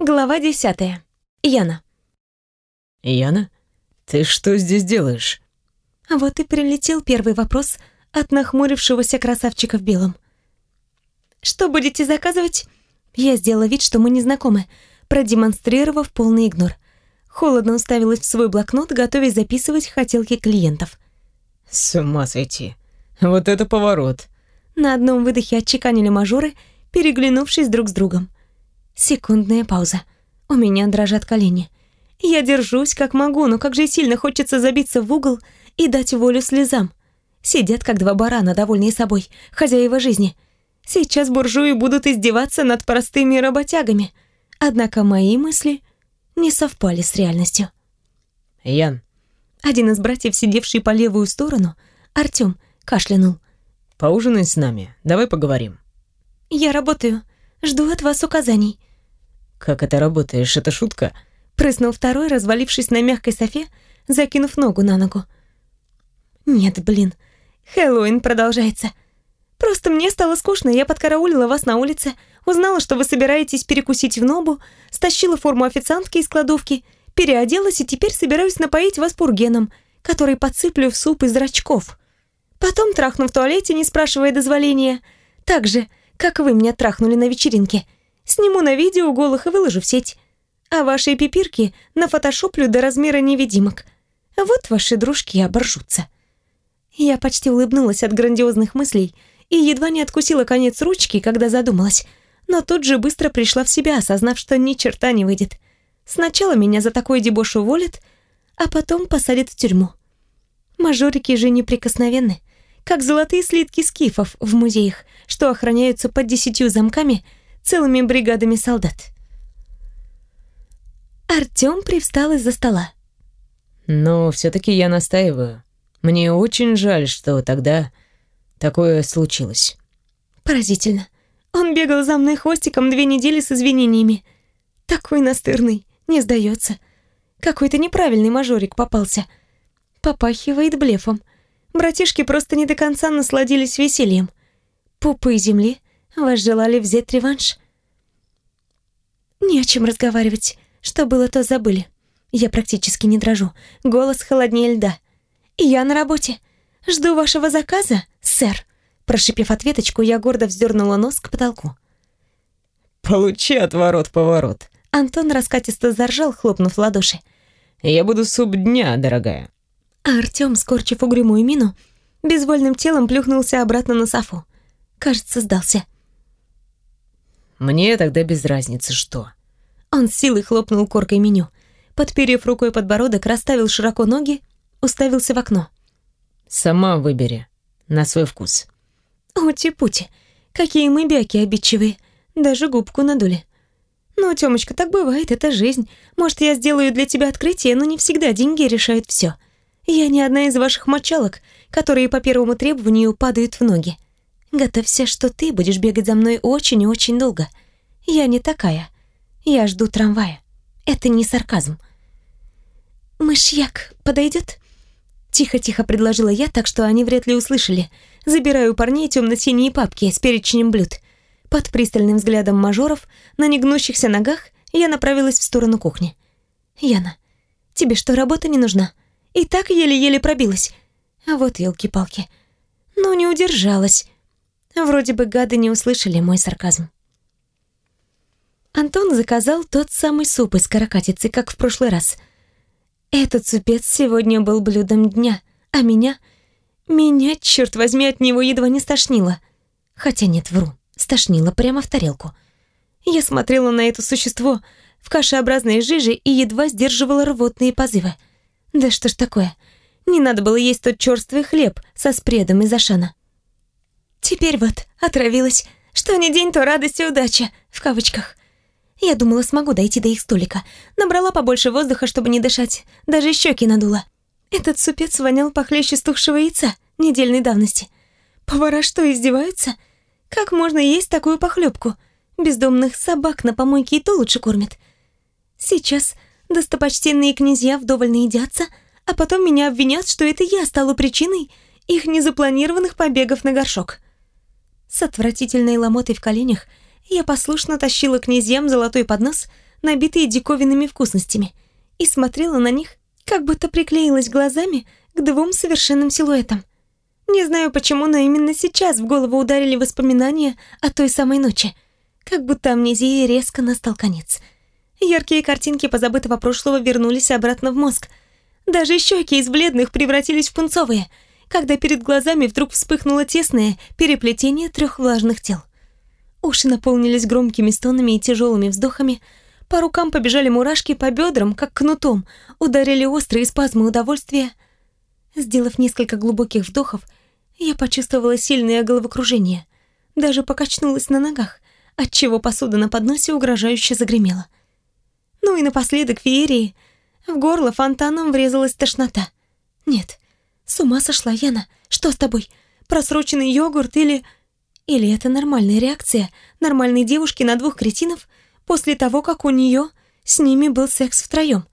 Глава десятая. Яна. Яна, ты что здесь делаешь? А вот и прилетел первый вопрос от нахмурившегося красавчика в белом. Что будете заказывать? Я сделала вид, что мы не знакомы, продемонстрировав полный игнор. Холодно уставилась в свой блокнот, готовясь записывать хотелки клиентов. С ума сойти. Вот это поворот. На одном выдохе отчеканили мажоры, переглянувшись друг с другом. Секундная пауза. У меня дрожат колени. Я держусь как могу, но как же сильно хочется забиться в угол и дать волю слезам. Сидят как два барана, довольные собой, хозяева жизни. Сейчас буржуи будут издеваться над простыми работягами. Однако мои мысли не совпали с реальностью. Ян. Один из братьев, сидевший по левую сторону, Артём, кашлянул. Поужинай с нами, давай поговорим. Я работаю, жду от вас указаний. «Как это работаешь? Это шутка?» Прыснул второй, развалившись на мягкой софе, закинув ногу на ногу. «Нет, блин, Хэллоуин продолжается. Просто мне стало скучно, я подкараулила вас на улице, узнала, что вы собираетесь перекусить в Нобу, стащила форму официантки из кладовки, переоделась и теперь собираюсь напоить вас пургеном, который подсыплю в суп из зрачков. Потом трахну в туалете, не спрашивая дозволения, так же, как вы меня трахнули на вечеринке». Сниму на видео голых и выложу в сеть. А ваши пипирки нафотошоплю до размера невидимок. Вот ваши дружки оборжутся. Я почти улыбнулась от грандиозных мыслей и едва не откусила конец ручки, когда задумалась, но тут же быстро пришла в себя, осознав, что ни черта не выйдет. Сначала меня за такой дебош уволят, а потом посадят в тюрьму. Мажорики же неприкосновенны, как золотые слитки скифов в музеях, что охраняются под десятью замками — целыми бригадами солдат. Артём привстал из-за стола. Но все таки я настаиваю. Мне очень жаль, что тогда такое случилось. Поразительно. Он бегал за мной хвостиком две недели с извинениями. Такой настырный, не сдается. Какой-то неправильный мажорик попался. Попахивает блефом. Братишки просто не до конца насладились весельем. Пупы земли вас желали взять реванш? Не о чем разговаривать. Что было, то забыли. Я практически не дрожу. Голос холоднее льда. Я на работе. Жду вашего заказа, сэр. Прошипев ответочку, я гордо вздернула нос к потолку. Получи отворот-поворот. Антон раскатисто заржал, хлопнув ладоши. Я буду суп дня, дорогая. А Артём, скорчив угрюмую мину, безвольным телом плюхнулся обратно на софу. Кажется, сдался. Мне тогда без разницы, что. Он с силой хлопнул коркой меню. Подперев рукой подбородок, расставил широко ноги, уставился в окно. «Сама выбери. На свой вкус». «Ути-пути, какие мы бяки обидчивые. Даже губку надули». «Ну, Тёмочка, так бывает, это жизнь. Может, я сделаю для тебя открытие, но не всегда деньги решают все. Я не одна из ваших мочалок, которые по первому требованию падают в ноги. Готовься, что ты будешь бегать за мной очень и очень долго. Я не такая. Я жду трамвая. Это не сарказм. «Мышьяк подойдет?» Тихо-тихо предложила я, так что они вряд ли услышали. Забираю парней темно-синие папки с перечнем блюд. Под пристальным взглядом мажоров на негнущихся ногах я направилась в сторону кухни. «Яна, тебе что, работа не нужна? И так еле-еле пробилась. А вот елки-палки. Ну, не удержалась. Вроде бы гады не услышали мой сарказм. Антон заказал тот самый суп из каракатицы, как в прошлый раз. Этот супец сегодня был блюдом дня, а меня... Меня, черт возьми, от него едва не стошнило. Хотя нет, вру, стошнило прямо в тарелку. Я смотрела на это существо в кашеобразной жиже и едва сдерживала рвотные позывы. Да что ж такое? Не надо было есть тот черствый хлеб со спредом из Ашана. Теперь вот отравилась. Что ни день, то радость и удача, в кавычках. Я думала, смогу дойти до их столика. Набрала побольше воздуха, чтобы не дышать. Даже щеки надула. Этот супец вонял похлеще стухшего яйца недельной давности. Повара что, издеваются? Как можно есть такую похлебку? Бездомных собак на помойке и то лучше кормят. Сейчас достопочтенные князья вдоволь наедятся, а потом меня обвинят, что это я стала причиной их незапланированных побегов на горшок. С отвратительной ломотой в коленях я послушно тащила князьям золотой поднос, набитые диковинными вкусностями, и смотрела на них, как будто приклеилась глазами к двум совершенным силуэтам. Не знаю почему, но именно сейчас в голову ударили воспоминания о той самой ночи. Как будто амнезии резко настал конец. Яркие картинки позабытого прошлого вернулись обратно в мозг. Даже щеки из бледных превратились в пунцовые, когда перед глазами вдруг вспыхнуло тесное переплетение трех влажных тел. Уши наполнились громкими стонами и тяжелыми вздохами, по рукам побежали мурашки, по бедрам, как кнутом, ударили острые спазмы удовольствия. Сделав несколько глубоких вдохов, я почувствовала сильное головокружение, даже покачнулась на ногах, отчего посуда на подносе угрожающе загремела. Ну и напоследок феерии в горло фонтаном врезалась тошнота. Нет, с ума сошла Яна. Что с тобой? Просроченный йогурт или... Или это нормальная реакция нормальной девушки на двух кретинов после того, как у нее с ними был секс втроем?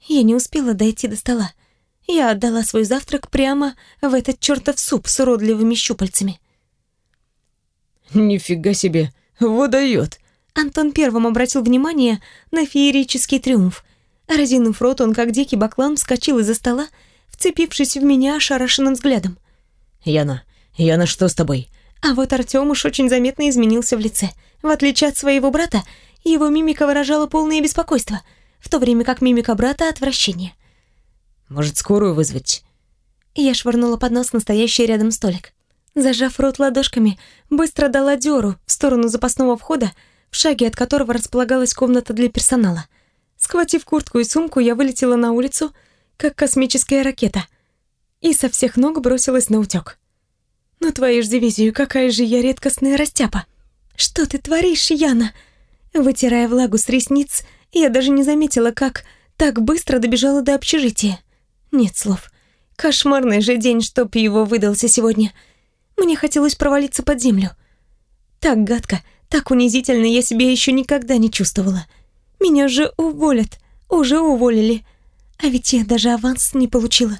Я не успела дойти до стола. Я отдала свой завтрак прямо в этот чертов суп с уродливыми щупальцами. «Нифига себе, выдает!» Антон первым обратил внимание на феерический триумф. Разинув рот, он, как дикий баклан, вскочил из-за стола, вцепившись в меня ошарашенным взглядом. «Яна, Яна, что с тобой? А вот Артём уж очень заметно изменился в лице. В отличие от своего брата, его мимика выражала полное беспокойство, в то время как мимика брата — отвращение. «Может, скорую вызвать?» Я швырнула под нос настоящий рядом столик. Зажав рот ладошками, быстро дала дёру в сторону запасного входа, в шаге от которого располагалась комната для персонала. Схватив куртку и сумку, я вылетела на улицу, как космическая ракета, и со всех ног бросилась на утёк. Ну твою ж дивизию, какая же я редкостная растяпа. Что ты творишь, Яна? Вытирая влагу с ресниц, я даже не заметила, как так быстро добежала до общежития. Нет слов. Кошмарный же день, чтоб его выдался сегодня. Мне хотелось провалиться под землю. Так гадко, так унизительно я себя еще никогда не чувствовала. Меня же уволят, уже уволили. А ведь я даже аванс не получила.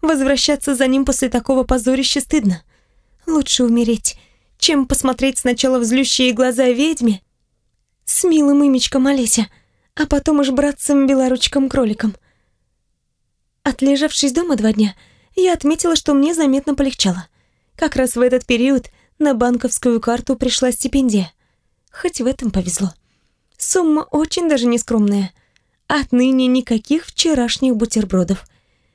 Возвращаться за ним после такого позорища стыдно. Лучше умереть, чем посмотреть сначала в злющие глаза ведьме с милым имечком Олеся, а потом уж братцем-белоручком-кроликом. Отлежавшись дома два дня, я отметила, что мне заметно полегчало. Как раз в этот период на банковскую карту пришла стипендия. Хоть в этом повезло. Сумма очень даже нескромная. Отныне никаких вчерашних бутербродов.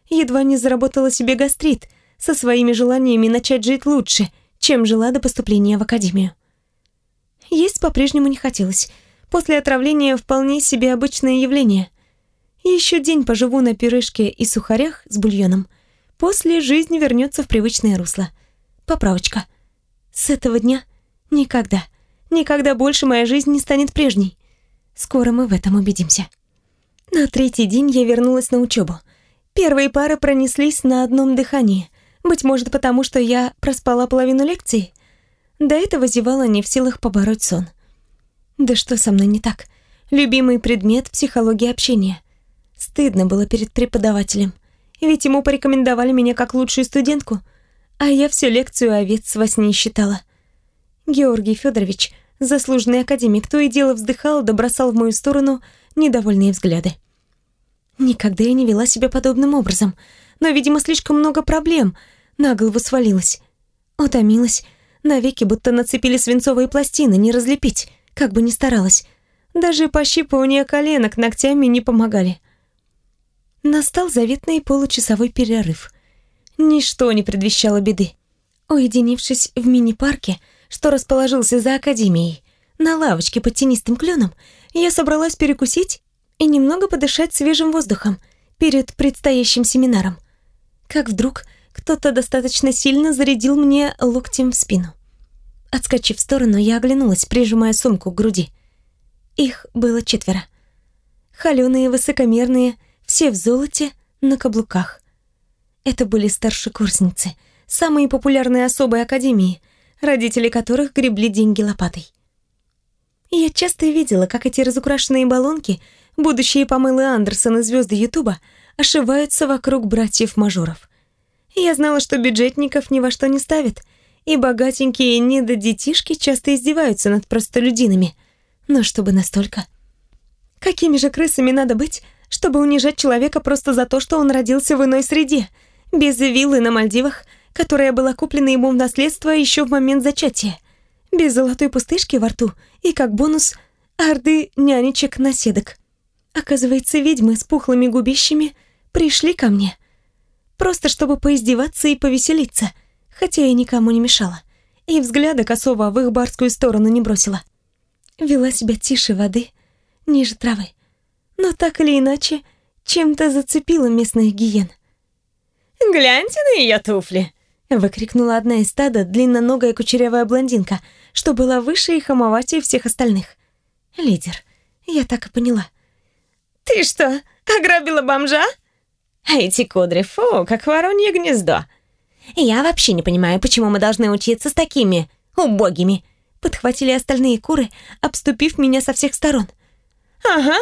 Едва не заработала себе гастрит — со своими желаниями начать жить лучше, чем жила до поступления в академию. Есть по-прежнему не хотелось. После отравления вполне себе обычное явление. Еще день поживу на пирожке и сухарях с бульоном. После жизнь вернется в привычное русло. Поправочка. С этого дня никогда, никогда больше моя жизнь не станет прежней. Скоро мы в этом убедимся. На третий день я вернулась на учебу. Первые пары пронеслись на одном дыхании. Быть может, потому что я проспала половину лекции? До этого зевала не в силах побороть сон. Да что со мной не так? Любимый предмет — психология общения. Стыдно было перед преподавателем, ведь ему порекомендовали меня как лучшую студентку, а я всю лекцию овец во сне считала. Георгий Федорович, заслуженный академик, то и дело вздыхал да бросал в мою сторону недовольные взгляды. Никогда я не вела себя подобным образом, но, видимо, слишком много проблем — на голову свалилась. Утомилась. Навеки будто нацепили свинцовые пластины, не разлепить, как бы ни старалась. Даже пощипывание коленок ногтями не помогали. Настал заветный получасовой перерыв. Ничто не предвещало беды. Уединившись в мини-парке, что расположился за академией, на лавочке под тенистым кленом, я собралась перекусить и немного подышать свежим воздухом перед предстоящим семинаром. Как вдруг кто-то достаточно сильно зарядил мне локтем в спину. Отскочив в сторону, я оглянулась, прижимая сумку к груди. Их было четверо. Холёные, высокомерные, все в золоте, на каблуках. Это были старшекурсницы, самые популярные особы Академии, родители которых гребли деньги лопатой. Я часто видела, как эти разукрашенные баллонки, будущие Памелы Андерсон и звезды Ютуба, ошиваются вокруг братьев-мажоров. Я знала, что бюджетников ни во что не ставят, и богатенькие недодетишки часто издеваются над простолюдинами. Но чтобы настолько... Какими же крысами надо быть, чтобы унижать человека просто за то, что он родился в иной среде, без виллы на Мальдивах, которая была куплена ему в наследство еще в момент зачатия, без золотой пустышки во рту и, как бонус, орды нянечек-наседок. Оказывается, ведьмы с пухлыми губищами пришли ко мне. Просто чтобы поиздеваться и повеселиться, хотя я никому не мешала. И взгляда косого в их барскую сторону не бросила. Вела себя тише воды, ниже травы. Но так или иначе, чем-то зацепила местных гиен. «Гляньте на ее туфли!» — выкрикнула одна из стада длинноногая кучерявая блондинка, что была выше и хамоватее всех остальных. Лидер. Я так и поняла. «Ты что, ограбила бомжа?» «А эти кудри, фу, как воронье гнездо!» «Я вообще не понимаю, почему мы должны учиться с такими убогими!» Подхватили остальные куры, обступив меня со всех сторон. «Ага,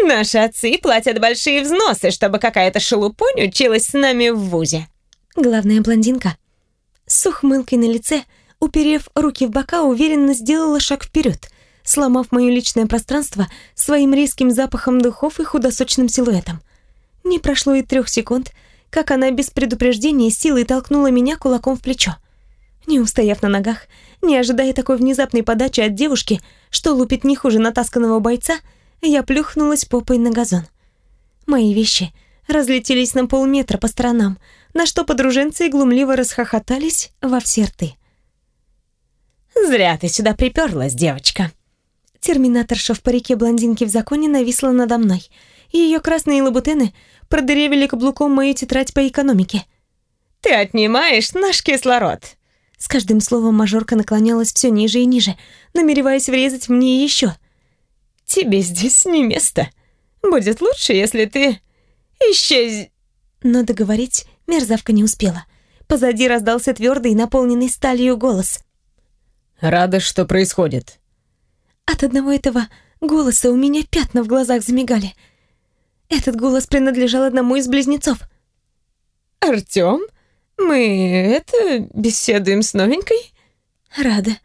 наши отцы платят большие взносы, чтобы какая-то шелупонь училась с нами в вузе». Главная блондинка с ухмылкой на лице, уперев руки в бока, уверенно сделала шаг вперед, сломав мое личное пространство своим резким запахом духов и худосочным силуэтом. Не прошло и трех секунд, как она без предупреждения силой толкнула меня кулаком в плечо. Не устояв на ногах, не ожидая такой внезапной подачи от девушки, что лупит не хуже натасканного бойца, я плюхнулась попой на газон. Мои вещи разлетелись на полметра по сторонам, на что подруженцы глумливо расхохотались во все рты. «Зря ты сюда приперлась, девочка!» Терминаторша в парике блондинки в законе нависла надо мной, и ее красные лабутены продырявили каблуком мою тетрадь по экономике. «Ты отнимаешь наш кислород!» С каждым словом мажорка наклонялась все ниже и ниже, намереваясь врезать мне еще. «Тебе здесь не место. Будет лучше, если ты исчез...» Но договорить мерзавка не успела. Позади раздался твердый, наполненный сталью голос. «Рада, что происходит». От одного этого голоса у меня пятна в глазах замигали. Этот голос принадлежал одному из близнецов. «Артём?» «Мы это беседуем с новенькой?» «Рада.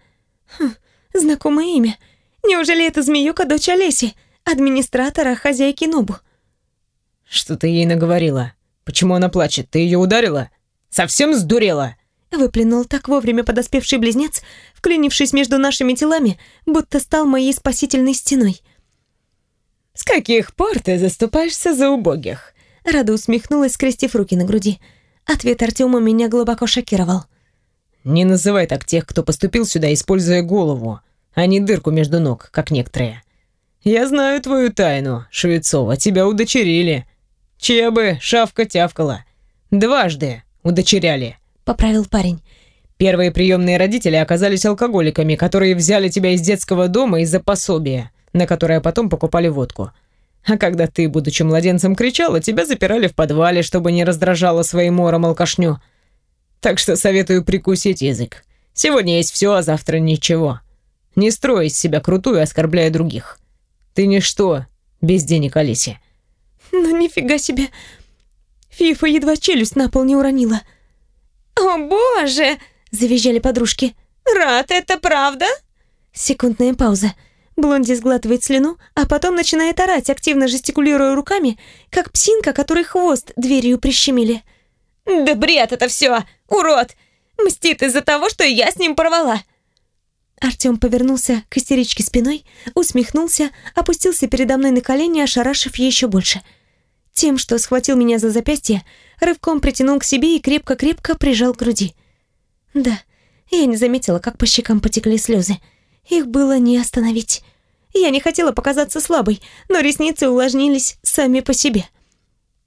Хм, знакомое имя. Неужели это змеюка дочь Олеси, администратора хозяйки Нобу?» «Что ты ей наговорила? Почему она плачет? Ты ее ударила? Совсем сдурела?» Выплюнул так вовремя подоспевший близнец, вклинившись между нашими телами, будто стал моей спасительной стеной. «С каких пор ты заступаешься за убогих?» Рада усмехнулась, скрестив руки на груди. Ответ Артема меня глубоко шокировал. «Не называй так тех, кто поступил сюда, используя голову, а не дырку между ног, как некоторые. Я знаю твою тайну, Швецова, тебя удочерили. Чья бы шавка тявкала. Дважды удочеряли», — поправил парень. «Первые приемные родители оказались алкоголиками, которые взяли тебя из детского дома из-за пособия, на которое потом покупали водку. А когда ты, будучи младенцем, кричала, тебя запирали в подвале, чтобы не раздражала своим мором алкашню. Так что советую прикусить язык. Сегодня есть все, а завтра ничего. Не строй из себя крутую, оскорбляя других. Ты ничто без денег Алисе. Ну нифига себе. Фифа едва челюсть на пол не уронила. «О боже!» – завизжали подружки. «Рад, это правда?» Секундная пауза – Блонди сглатывает слюну, а потом начинает орать, активно жестикулируя руками, как псинка, которой хвост дверью прищемили. «Да бред это все! Урод! Мстит из-за того, что я с ним порвала!» Артём повернулся к истеричке спиной, усмехнулся, опустился передо мной на колени, ошарашив еще больше. Тем, что схватил меня за запястье, рывком притянул к себе и крепко-крепко прижал к груди. Да, я не заметила, как по щекам потекли слезы. Их было не остановить. Я не хотела показаться слабой, но ресницы увлажнились сами по себе.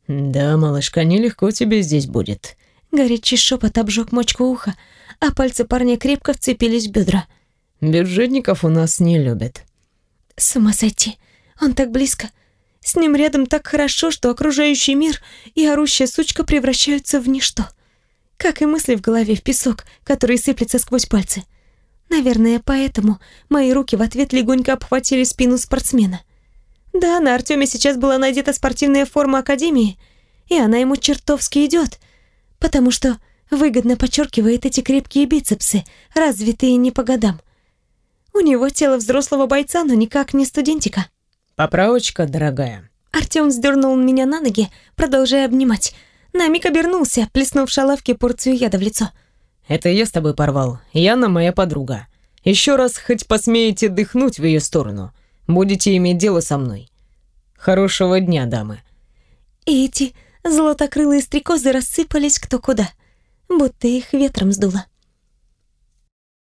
«Да, малышка, нелегко тебе здесь будет». Горячий шепот обжег мочку уха, а пальцы парня крепко вцепились в бедра. «Бюджетников у нас не любят». С ума сойти. Он так близко. С ним рядом так хорошо, что окружающий мир и орущая сучка превращаются в ничто. Как и мысли в голове в песок, который сыплется сквозь пальцы. Наверное, поэтому мои руки в ответ легонько обхватили спину спортсмена. Да, на Артеме сейчас была надета спортивная форма Академии, и она ему чертовски идет, потому что выгодно подчеркивает эти крепкие бицепсы, развитые не по годам. У него тело взрослого бойца, но никак не студентика. Поправочка, дорогая. Артём сдернул меня на ноги, продолжая обнимать. На миг обернулся, плеснув шалавке порцию яда в лицо. Это я с тобой порвал. Яна моя подруга. Еще раз хоть посмеете дыхнуть в ее сторону, будете иметь дело со мной. Хорошего дня, дамы. И эти золотокрылые стрекозы рассыпались кто куда, будто их ветром сдуло.